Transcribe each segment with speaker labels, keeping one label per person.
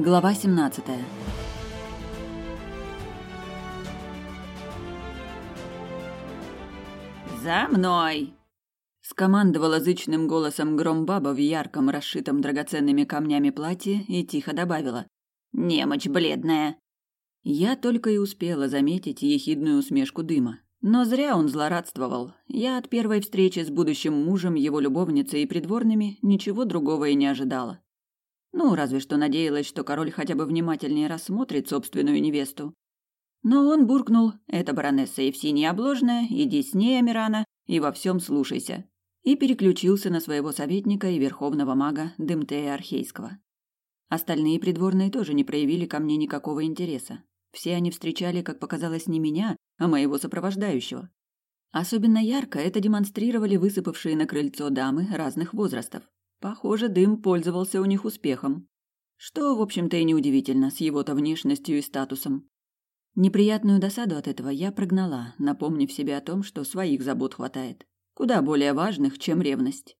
Speaker 1: Глава 17.
Speaker 2: За мной, скомандовала зычным голосом Громбаба в ярком, расшитом драгоценными камнями платье и тихо добавила: "Немочь бледная". Я только и успела заметить ехидную усмешку дыма. Но зря он злорадствовал. Я от первой встречи с будущим мужем, его любовницей и придворными ничего другого и не ожидала. Ну, разве что надеялась, что король хотя бы внимательнее рассмотрит собственную невесту. Но он буркнул «Это баронесса Евсиния Обложная, иди с ней, Амирана, и во всем слушайся», и переключился на своего советника и верховного мага Дымтея Архейского. Остальные придворные тоже не проявили ко мне никакого интереса. Все они встречали, как показалось, не меня, а моего сопровождающего. Особенно ярко это демонстрировали высыпавшие на крыльцо дамы разных возрастов. Похоже, дым пользовался у них успехом. Что, в общем-то, и неудивительно, с его-то внешностью и статусом. Неприятную досаду от этого я прогнала, напомнив себе о том, что своих забот хватает. Куда более важных, чем ревность.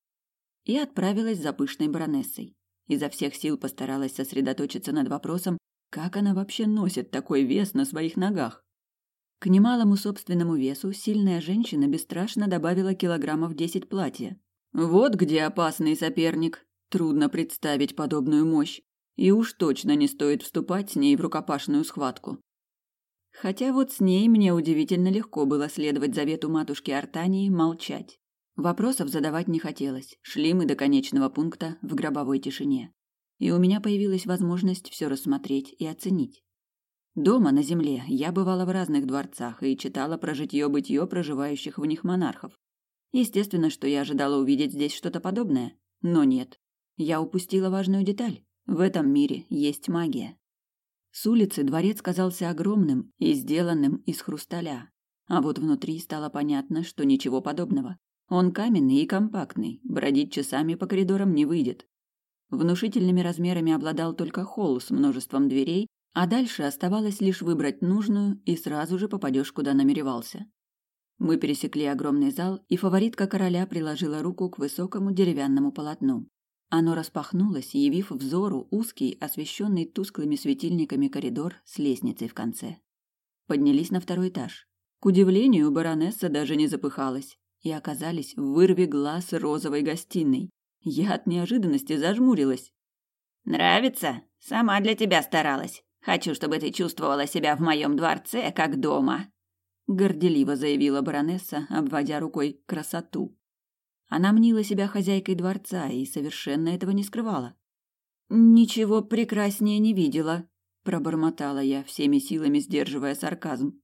Speaker 2: И отправилась за пышной баронессой. Изо всех сил постаралась сосредоточиться над вопросом, как она вообще носит такой вес на своих ногах. К немалому собственному весу сильная женщина бесстрашно добавила килограммов десять платья. Вот где опасный соперник. Трудно представить подобную мощь. И уж точно не стоит вступать с ней в рукопашную схватку. Хотя вот с ней мне удивительно легко было следовать завету матушки Артании молчать. Вопросов задавать не хотелось. Шли мы до конечного пункта в гробовой тишине и у меня появилась возможность все рассмотреть и оценить. Дома на земле я бывала в разных дворцах и читала про житье-бытье проживающих в них монархов. Естественно, что я ожидала увидеть здесь что-то подобное, но нет. Я упустила важную деталь. В этом мире есть магия. С улицы дворец казался огромным и сделанным из хрусталя, а вот внутри стало понятно, что ничего подобного. Он каменный и компактный, бродить часами по коридорам не выйдет. Внушительными размерами обладал только холл с множеством дверей, а дальше оставалось лишь выбрать нужную и сразу же попадешь куда намеревался. Мы пересекли огромный зал, и фаворитка короля приложила руку к высокому деревянному полотну. Оно распахнулось, явив взору узкий, освещенный тусклыми светильниками коридор с лестницей в конце. Поднялись на второй этаж. К удивлению, баронесса даже не запыхалась и оказались в вырве глаз розовой гостиной. Я от неожиданности зажмурилась.
Speaker 3: Нравится? Сама для тебя старалась. Хочу, чтобы ты чувствовала себя в моем дворце как дома, горделиво заявила баронесса, обводя рукой красоту. Она мнила себя хозяйкой дворца и совершенно этого не скрывала. Ничего прекраснее не видела, пробормотала я, всеми силами сдерживая сарказм.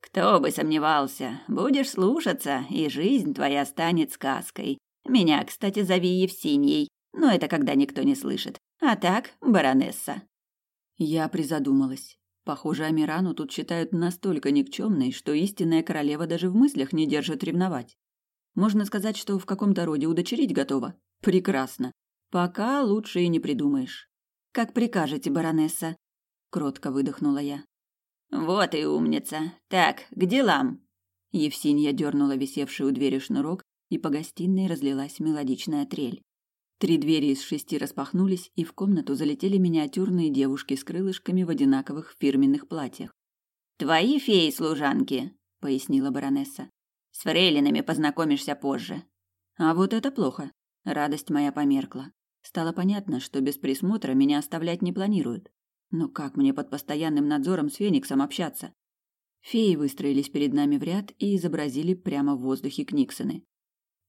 Speaker 3: Кто бы сомневался, будешь слушаться, и жизнь твоя станет сказкой. Меня, кстати, зови Евсиньей, но это когда никто не слышит. А так, баронесса.
Speaker 2: Я призадумалась. Похоже, Амирану тут считают настолько никчемной, что истинная королева даже в мыслях не держит ревновать. Можно сказать, что в каком-то роде удочерить готова. Прекрасно. Пока лучше и не придумаешь.
Speaker 1: Как прикажете, баронесса, кротко выдохнула я.
Speaker 3: Вот и умница. Так, к делам.
Speaker 2: Евсинья дернула висевший у двери шнурок, и по гостиной разлилась мелодичная трель. Три двери из шести распахнулись, и в комнату залетели миниатюрные девушки с крылышками в одинаковых фирменных платьях.
Speaker 3: «Твои феи-служанки», — пояснила баронесса. «С фрейлинами познакомишься позже».
Speaker 2: А вот это плохо. Радость моя померкла. Стало понятно, что без присмотра меня оставлять не планируют. Но как мне под постоянным надзором с Фениксом общаться? Феи выстроились перед нами в ряд и изобразили прямо в воздухе Книксоны.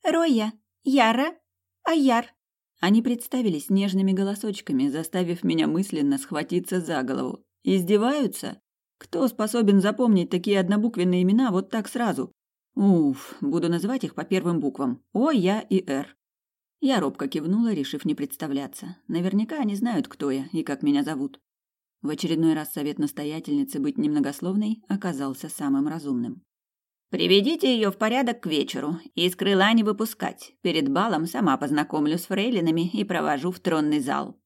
Speaker 4: Роя, Яра, Аяр.
Speaker 2: Они представились нежными голосочками, заставив меня мысленно схватиться за голову. Издеваются? Кто способен запомнить такие однобуквенные имена вот так сразу? Уф, буду называть их по первым буквам. О, Я и Р. Я робко кивнула, решив не представляться. Наверняка они знают, кто я и как меня зовут. В очередной раз совет настоятельницы быть немногословной оказался самым разумным.
Speaker 3: Приведите ее в порядок к вечеру и из крыла не выпускать. Перед балом сама познакомлю с фрейлинами и провожу в тронный зал.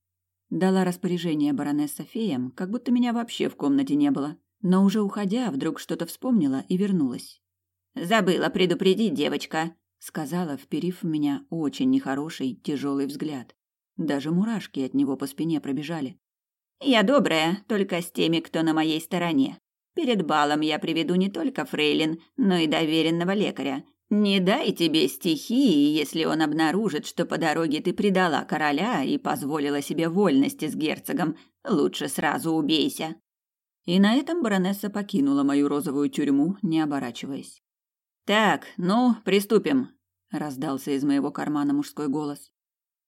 Speaker 2: Дала распоряжение баронесса феям, как будто меня вообще в комнате не было. Но уже уходя, вдруг что-то вспомнила и вернулась.
Speaker 3: «Забыла предупредить, девочка», —
Speaker 2: сказала, вперив в меня очень нехороший, тяжелый взгляд. Даже мурашки от него по спине пробежали.
Speaker 3: Я добрая, только с теми, кто на моей стороне. Перед балом я приведу не только фрейлин, но и доверенного лекаря. Не дай тебе стихии, если он обнаружит, что по дороге ты предала короля и позволила себе вольности с герцогом. Лучше сразу убейся. И на этом баронесса покинула мою розовую тюрьму, не оборачиваясь. Так, ну, приступим, раздался из моего кармана мужской голос.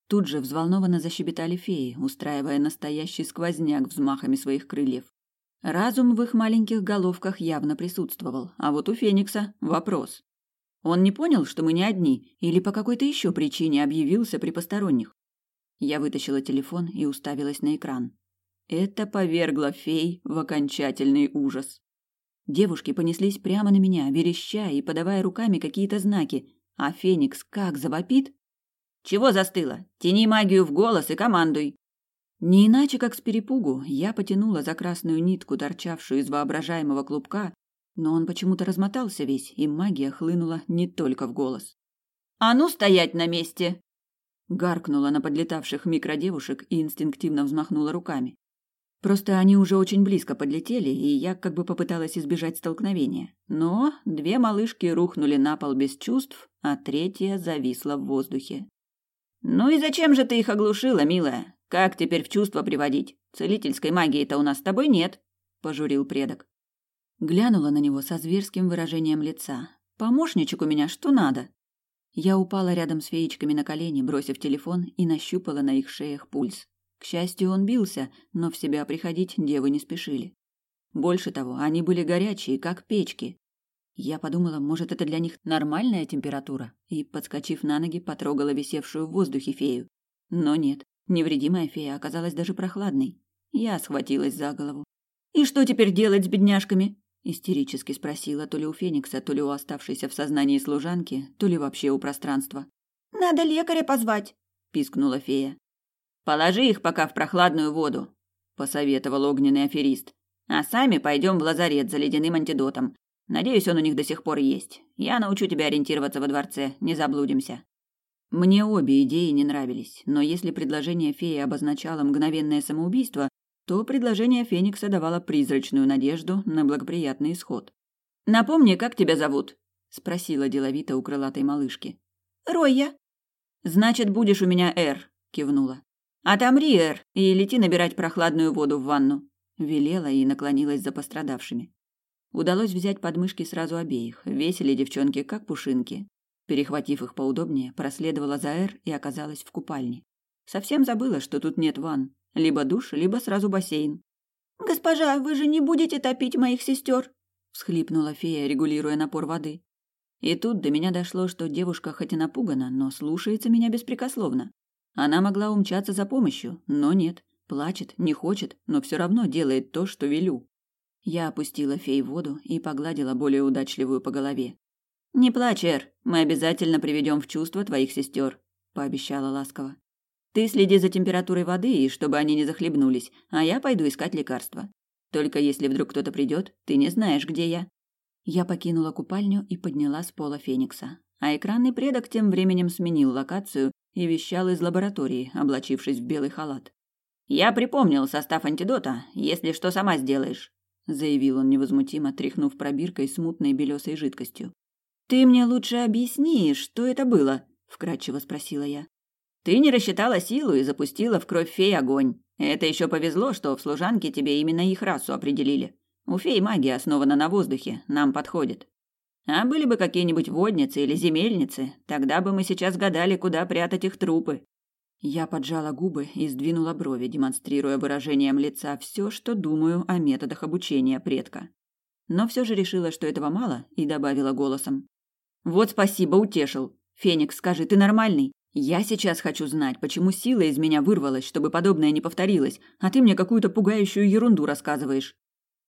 Speaker 3: Тут же взволнованно защебетали феи, устраивая настоящий сквозняк взмахами своих крыльев. Разум в их маленьких головках явно присутствовал, а вот у Феникса вопрос. Он не понял, что мы не одни, или по какой-то еще причине объявился при посторонних. Я вытащила телефон и уставилась на экран. Это повергло фей в окончательный ужас. Девушки понеслись прямо на меня, вереща и подавая руками какие-то знаки, а Феникс как завопит. «Чего застыло? Тяни магию в голос и командуй!» Не иначе, как с перепугу, я потянула за красную нитку, торчавшую из воображаемого клубка, но он почему-то размотался весь, и магия хлынула не только в голос. «А ну стоять на месте!» Гаркнула на подлетавших микродевушек и инстинктивно взмахнула руками. Просто они уже очень близко подлетели, и я как бы попыталась избежать столкновения. Но две малышки рухнули на пол без чувств, а третья зависла в воздухе. «Ну и зачем же ты их оглушила, милая? Как теперь в чувство приводить? Целительской магии-то у нас с тобой нет, пожурил предок. Глянула на него со зверским выражением лица. Помощничек у меня что надо? Я упала рядом с феечками на колени, бросив телефон и нащупала на их шеях пульс. К счастью, он бился, но в себя приходить девы не спешили. Больше того, они были горячие, как печки. Я подумала, может, это для них нормальная температура, и, подскочив на ноги, потрогала висевшую в воздухе фею. Но нет, Невредимая фея оказалась даже прохладной. Я схватилась за голову. «И что теперь делать с бедняжками?» истерически спросила то ли у Феникса, то ли у оставшейся в сознании служанки, то ли вообще у пространства.
Speaker 4: «Надо лекаря позвать», – пискнула фея.
Speaker 3: «Положи их пока в прохладную воду», – посоветовал огненный аферист. «А сами пойдем в лазарет за ледяным антидотом. Надеюсь, он у них до сих пор есть. Я научу тебя ориентироваться во дворце, не заблудимся». Мне обе идеи не нравились, но если предложение феи обозначало мгновенное самоубийство, то предложение Феникса давало призрачную надежду на благоприятный исход. «Напомни, как тебя зовут?» – спросила деловито у крылатой малышки.
Speaker 4: «Роя».
Speaker 3: «Значит, будешь у меня Эр», – кивнула. «Отомри, Эр, и лети набирать прохладную воду в ванну», – велела и наклонилась за пострадавшими. Удалось взять подмышки сразу обеих, весили девчонки, как пушинки. Перехватив их поудобнее, проследовала за Эр и оказалась в купальне. Совсем забыла, что тут нет ванн. Либо душ, либо сразу бассейн.
Speaker 4: «Госпожа, вы же не будете топить моих сестер?» – всхлипнула фея, регулируя напор воды.
Speaker 3: И тут до меня дошло, что девушка хоть и напугана, но слушается меня беспрекословно. Она могла умчаться за помощью, но нет. Плачет, не хочет, но все равно делает то, что велю. Я опустила фей в воду и погладила более удачливую по голове. «Не плачь, Эр, мы обязательно приведем в чувство твоих сестер», – пообещала ласково. «Ты следи за температурой воды, и чтобы они не захлебнулись, а я пойду искать лекарства. Только если вдруг кто-то придет, ты не знаешь, где я». Я покинула купальню и подняла с пола Феникса. А экранный предок тем временем сменил локацию и вещал из лаборатории, облачившись в белый халат. «Я припомнил состав антидота, если что сама сделаешь», заявил он невозмутимо, тряхнув пробиркой с мутной белесой жидкостью. Ты мне лучше объясни, что это было, вкратчиво спросила я. Ты не рассчитала силу и запустила в кровь фей огонь. Это еще повезло, что в служанке тебе именно их расу определили. У фей магия основана на воздухе, нам подходит. А были бы какие-нибудь водницы или земельницы, тогда бы мы сейчас гадали, куда прятать их трупы. Я поджала губы и сдвинула брови, демонстрируя выражением лица все, что думаю о методах обучения предка. Но все же решила, что этого мало, и добавила голосом. Вот спасибо, утешил. Феникс, скажи, ты нормальный? Я сейчас хочу знать, почему сила из меня вырвалась, чтобы подобное не повторилось, а ты мне какую-то пугающую ерунду рассказываешь.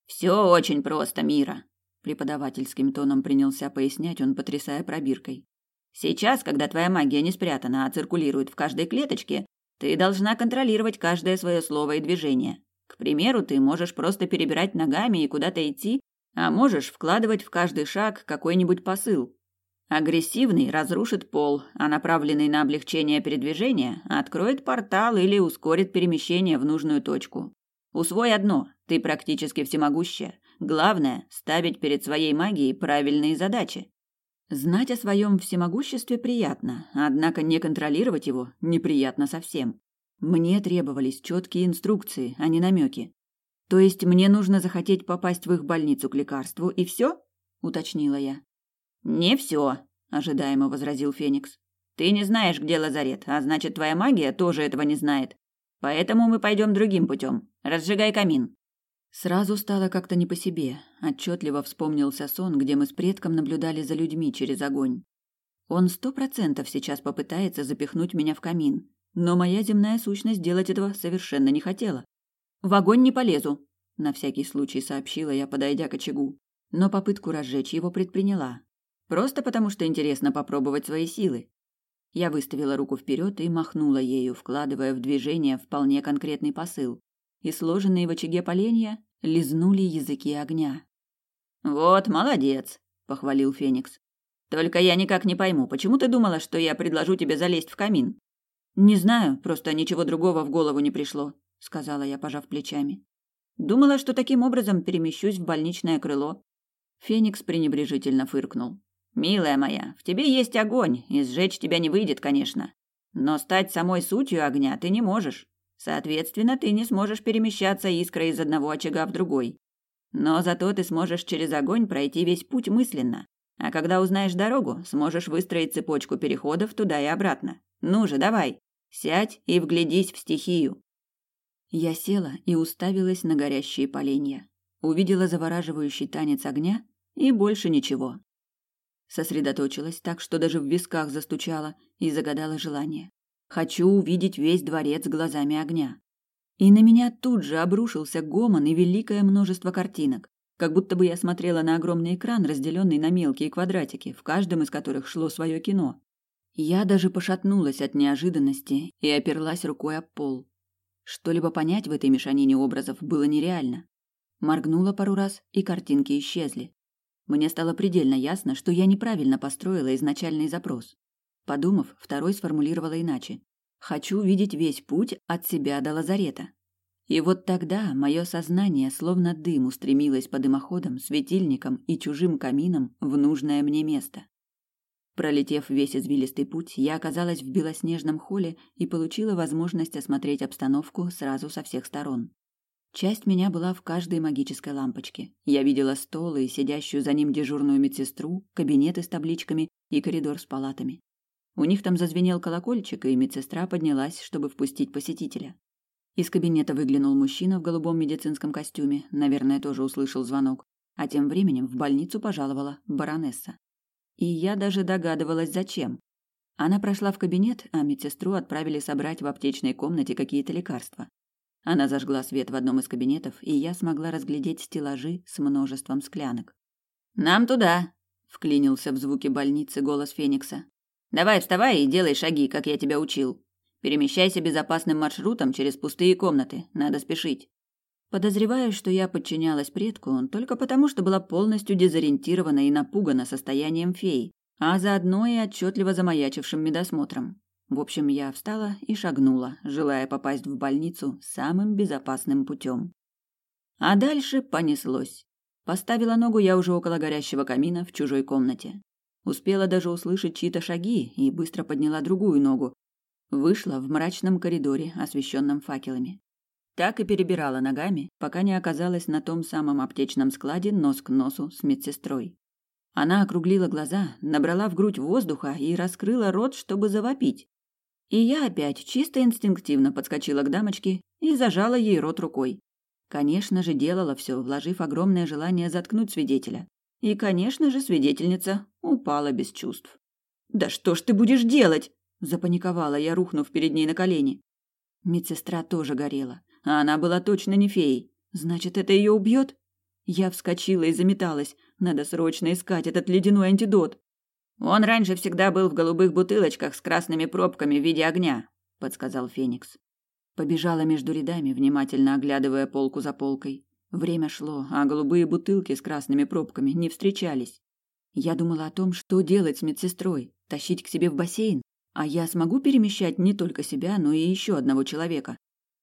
Speaker 3: Все очень просто, Мира, преподавательским тоном принялся пояснять он, потрясая пробиркой. Сейчас, когда твоя магия не спрятана, а циркулирует в каждой клеточке, ты должна контролировать каждое свое слово и движение. К примеру, ты можешь просто перебирать ногами и куда-то идти, а можешь вкладывать в каждый шаг какой-нибудь посыл. Агрессивный разрушит пол, а направленный на облегчение передвижения откроет портал или ускорит перемещение в нужную точку. Усвой одно: ты практически всемогущая. Главное ставить перед своей магией правильные задачи.
Speaker 2: Знать о своем всемогуществе приятно, однако не контролировать его неприятно совсем. Мне требовались четкие инструкции, а не намеки. То есть мне нужно захотеть попасть в их больницу к лекарству и все? уточнила я.
Speaker 3: Не все, ожидаемо возразил Феникс. Ты не знаешь, где лазарет, а значит, твоя магия тоже этого не знает. Поэтому мы пойдем другим путем. Разжигай камин.
Speaker 2: Сразу стало как-то не по себе. Отчетливо вспомнился сон, где мы с предком наблюдали за людьми через огонь. Он сто процентов сейчас попытается запихнуть меня в камин, но моя земная сущность делать этого совершенно не хотела. В огонь не полезу, на всякий случай сообщила я, подойдя к очагу, но попытку разжечь его предприняла. Просто потому, что интересно попробовать свои силы. Я выставила руку вперед и махнула ею, вкладывая в движение вполне конкретный посыл и сложенные в очаге поленья лизнули языки огня.
Speaker 3: «Вот, молодец», — похвалил Феникс. «Только я никак не пойму, почему ты думала, что я предложу тебе залезть в камин?»
Speaker 2: «Не знаю, просто ничего другого в голову не пришло», — сказала я, пожав плечами. «Думала, что таким образом перемещусь в больничное крыло». Феникс пренебрежительно фыркнул.
Speaker 3: «Милая моя, в тебе есть огонь, и сжечь тебя не выйдет, конечно. Но стать самой сутью огня ты не можешь. Соответственно, ты не сможешь перемещаться искрой из одного очага в другой. Но зато ты сможешь через огонь пройти весь путь мысленно. А когда узнаешь дорогу, сможешь выстроить цепочку переходов туда и обратно. Ну же, давай, сядь и вглядись в стихию.
Speaker 2: Я села и уставилась на горящие поленья. Увидела завораживающий танец огня и больше ничего. Сосредоточилась так, что даже в висках застучала и загадала желание. Хочу увидеть весь дворец глазами огня. И на меня тут же обрушился гомон и великое множество картинок, как будто бы я смотрела на огромный экран, разделенный на мелкие квадратики, в каждом из которых шло свое кино. Я даже пошатнулась от неожиданности и оперлась рукой об пол. Что-либо понять в этой мешанине образов было нереально. Моргнула пару раз, и картинки исчезли. Мне стало предельно ясно, что я неправильно построила изначальный запрос. Подумав, второй сформулировала иначе. «Хочу видеть весь путь от себя до лазарета». И вот тогда мое сознание словно дым устремилось по дымоходам, светильникам и чужим каминам в нужное мне место. Пролетев весь извилистый путь, я оказалась в белоснежном холле и получила возможность осмотреть обстановку сразу со всех сторон. Часть меня была в каждой магической лампочке. Я видела стол и сидящую за ним дежурную медсестру, кабинеты с табличками и коридор с палатами. У них там зазвенел колокольчик, и медсестра поднялась, чтобы впустить посетителя. Из кабинета выглянул мужчина в голубом медицинском костюме, наверное, тоже услышал звонок. А тем временем в больницу пожаловала баронесса. И я даже догадывалась, зачем. Она прошла в кабинет, а медсестру отправили собрать в аптечной комнате какие-то лекарства. Она зажгла свет в одном из кабинетов, и я смогла разглядеть стеллажи с множеством склянок.
Speaker 3: «Нам туда!»
Speaker 2: — вклинился в звуки больницы голос Феникса.
Speaker 3: Давай вставай и делай шаги, как я тебя учил. Перемещайся безопасным маршрутом через пустые комнаты. Надо спешить.
Speaker 2: Подозреваю, что я подчинялась предку только потому, что была полностью дезориентирована и напугана состоянием феи, а заодно и отчетливо замаячившим медосмотром. В общем, я встала и шагнула, желая попасть в больницу самым безопасным путем. А дальше понеслось. Поставила ногу я уже около горящего камина в чужой комнате. Успела даже услышать чьи-то шаги и быстро подняла другую ногу. Вышла в мрачном коридоре, освещенном факелами. Так и перебирала ногами, пока не оказалась на том самом аптечном складе нос к носу с медсестрой. Она округлила глаза, набрала в грудь воздуха и раскрыла рот, чтобы завопить. И я опять чисто инстинктивно подскочила к дамочке и зажала ей рот рукой. Конечно же, делала все, вложив огромное желание заткнуть свидетеля. И, конечно же, свидетельница упала без чувств. «Да что ж ты будешь делать?» – запаниковала я, рухнув перед ней на колени. Медсестра тоже горела, а она была точно не феей. Значит, это ее убьет? Я вскочила и заметалась. Надо срочно искать этот ледяной антидот.
Speaker 3: Он раньше всегда был в голубых бутылочках с красными пробками в виде огня, подсказал Феникс.
Speaker 2: Побежала между рядами, внимательно оглядывая полку за полкой. Время шло, а голубые бутылки с красными пробками не встречались. Я думала о том, что делать с медсестрой, тащить к себе в бассейн, а я смогу перемещать не только себя, но и еще одного человека.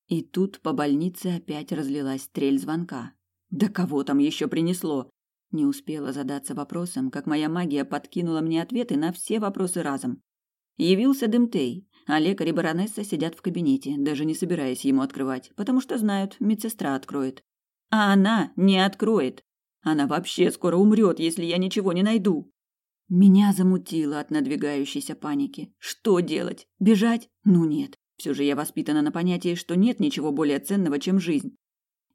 Speaker 2: И тут по больнице опять разлилась стрель звонка. Да кого там еще принесло? Не успела задаться вопросом, как моя магия подкинула мне ответы на все вопросы разом. Явился Дымтей, а лекарь и баронесса сидят в кабинете, даже не собираясь ему открывать, потому что знают, медсестра откроет. А она не откроет. Она вообще скоро умрет, если я ничего не найду. Меня замутило от надвигающейся паники. Что делать? Бежать? Ну нет. Все же я воспитана на понятии, что нет ничего более ценного, чем жизнь.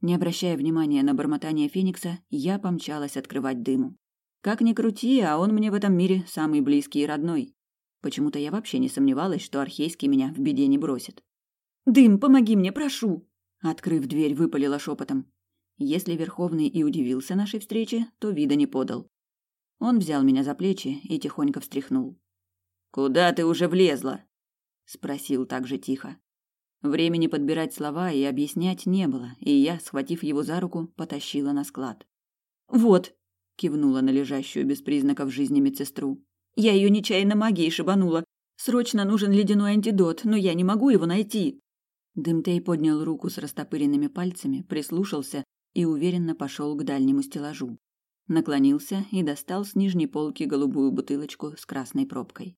Speaker 2: Не обращая внимания на бормотание Феникса, я помчалась открывать дыму. Как ни крути, а он мне в этом мире самый близкий и родной. Почему-то я вообще не сомневалась, что Архейский меня в беде не бросит. «Дым, помоги мне, прошу!» Открыв дверь, выпалила шепотом. Если Верховный и удивился нашей встрече, то вида не подал. Он взял меня за плечи и тихонько встряхнул. «Куда ты уже влезла?» — спросил так же тихо. Времени подбирать слова и объяснять не было, и я, схватив его за руку, потащила на склад. «Вот», — кивнула на лежащую без признаков жизни медсестру. «Я ее нечаянно магией шибанула. Срочно нужен ледяной антидот, но я не могу его найти». Дымтей поднял руку с растопыренными пальцами, прислушался и уверенно пошел к дальнему стеллажу. Наклонился и достал с нижней полки голубую бутылочку с красной пробкой.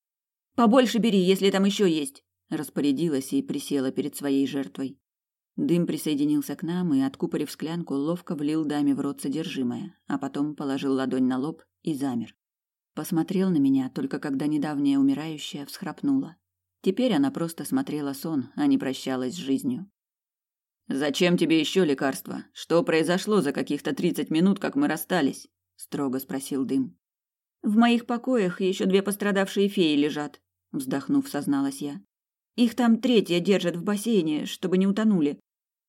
Speaker 2: «Побольше бери, если там еще есть!» Распорядилась и присела перед своей жертвой. Дым присоединился к нам и, откупорив склянку, ловко влил даме в рот содержимое, а потом положил ладонь на лоб и замер. Посмотрел на меня, только когда недавняя умирающая всхрапнула. Теперь она просто смотрела сон, а не прощалась с жизнью. «Зачем тебе еще лекарство? Что произошло за каких-то тридцать минут, как мы расстались?» – строго спросил Дым. «В моих покоях еще две пострадавшие феи лежат», – вздохнув, созналась я. Их там третья держат в бассейне, чтобы не утонули.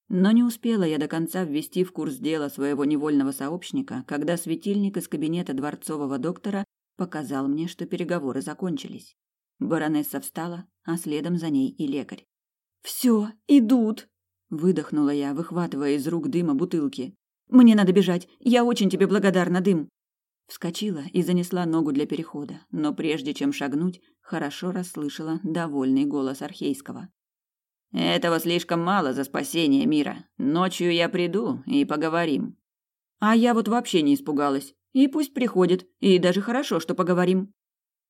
Speaker 2: Но не успела я до конца ввести в курс дела своего невольного сообщника, когда светильник из кабинета дворцового доктора показал мне, что переговоры закончились. Баронесса встала, а следом за ней и лекарь. «Все, идут!» – выдохнула я, выхватывая из рук дыма бутылки. «Мне надо бежать. Я очень тебе благодарна, дым!» Вскочила и занесла ногу для перехода, но прежде чем шагнуть, хорошо расслышала довольный голос Архейского. «Этого слишком мало за спасение мира. Ночью я приду и поговорим». А я вот вообще не испугалась. И пусть приходит, и даже хорошо, что поговорим.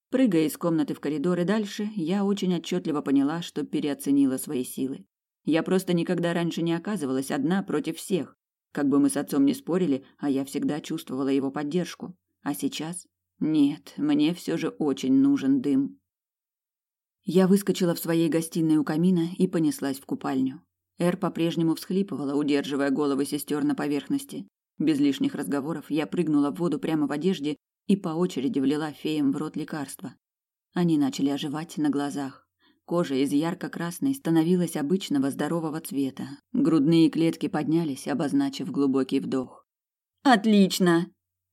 Speaker 2: Прыгая из комнаты в коридор и дальше, я очень отчетливо поняла, что переоценила свои силы. Я просто никогда раньше не оказывалась одна против всех. Как бы мы с отцом не спорили, а я всегда чувствовала его поддержку. А сейчас? Нет, мне все же очень нужен дым. Я выскочила в своей гостиной у камина и понеслась в купальню. Эр по-прежнему всхлипывала, удерживая головы сестер на поверхности. Без лишних разговоров я прыгнула в воду прямо в одежде и по очереди влила феям в рот лекарства. Они начали оживать на глазах. Кожа из ярко-красной становилась обычного здорового цвета. Грудные клетки поднялись, обозначив глубокий вдох. «Отлично!»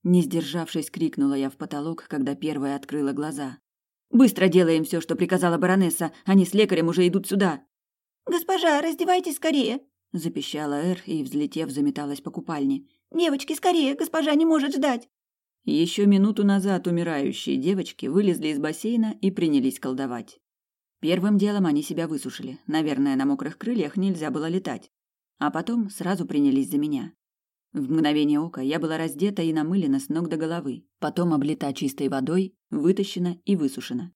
Speaker 2: Не сдержавшись, крикнула я в потолок, когда первая открыла глаза. «Быстро делаем все, что приказала баронесса. Они с лекарем уже идут сюда».
Speaker 4: «Госпожа, раздевайтесь скорее!»
Speaker 2: – запищала Эр и, взлетев, заметалась по купальне.
Speaker 4: «Девочки, скорее! Госпожа не может ждать!»
Speaker 2: Еще минуту назад умирающие девочки вылезли из бассейна и принялись колдовать. Первым делом они себя высушили. Наверное, на мокрых крыльях нельзя было летать. А потом сразу принялись за меня. В мгновение ока я была раздета и намылена с ног до головы, потом облита чистой водой, вытащена и высушена.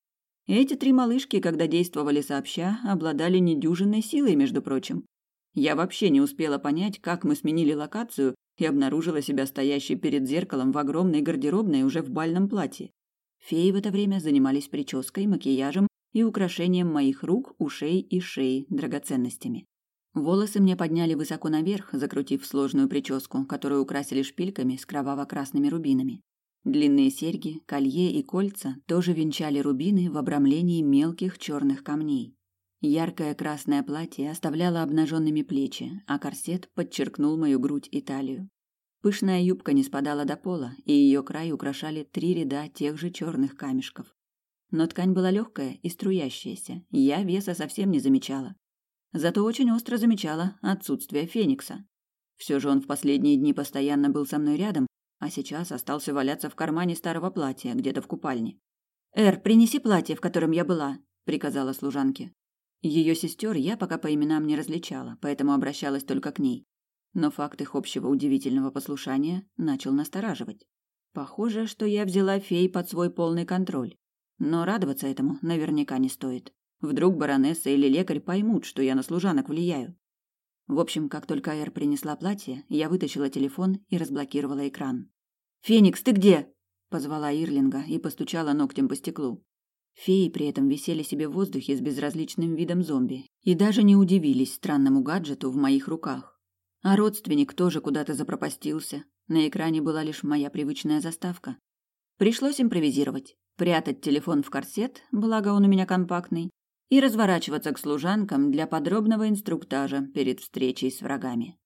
Speaker 2: Эти три малышки, когда действовали сообща, обладали недюжинной силой, между прочим. Я вообще не успела понять, как мы сменили локацию и обнаружила себя стоящей перед зеркалом в огромной гардеробной уже в бальном платье. Феи в это время занимались прической, макияжем и украшением моих рук, ушей и шеи драгоценностями. Волосы мне подняли высоко наверх, закрутив сложную прическу, которую украсили шпильками с кроваво-красными рубинами. Длинные серьги, колье и кольца тоже венчали рубины в обрамлении мелких черных камней. Яркое красное платье оставляло обнаженными плечи, а корсет подчеркнул мою грудь и талию. Пышная юбка не спадала до пола, и ее край украшали три ряда тех же черных камешков. Но ткань была легкая и струящаяся, я веса совсем не замечала. Зато очень остро замечала отсутствие Феникса. Все же он в последние дни постоянно был со мной рядом, а сейчас остался валяться в кармане старого платья где-то в купальне. «Эр, принеси платье, в котором я была», — приказала служанке. Ее сестер я пока по именам не различала, поэтому обращалась только к ней. Но факт их общего удивительного послушания начал настораживать. Похоже, что я взяла фей под свой полный контроль. Но радоваться этому наверняка не стоит. Вдруг баронесса или лекарь поймут, что я на служанок влияю. В общем, как только Эр принесла платье, я вытащила телефон и разблокировала экран. «Феникс, ты где?» – позвала Ирлинга и постучала ногтем по стеклу. Феи при этом висели себе в воздухе с безразличным видом зомби и даже не удивились странному гаджету в моих руках. А родственник тоже куда-то запропастился. На экране была лишь моя привычная заставка. Пришлось импровизировать, прятать телефон в корсет, благо он у меня компактный, и разворачиваться к служанкам для подробного инструктажа перед встречей с врагами.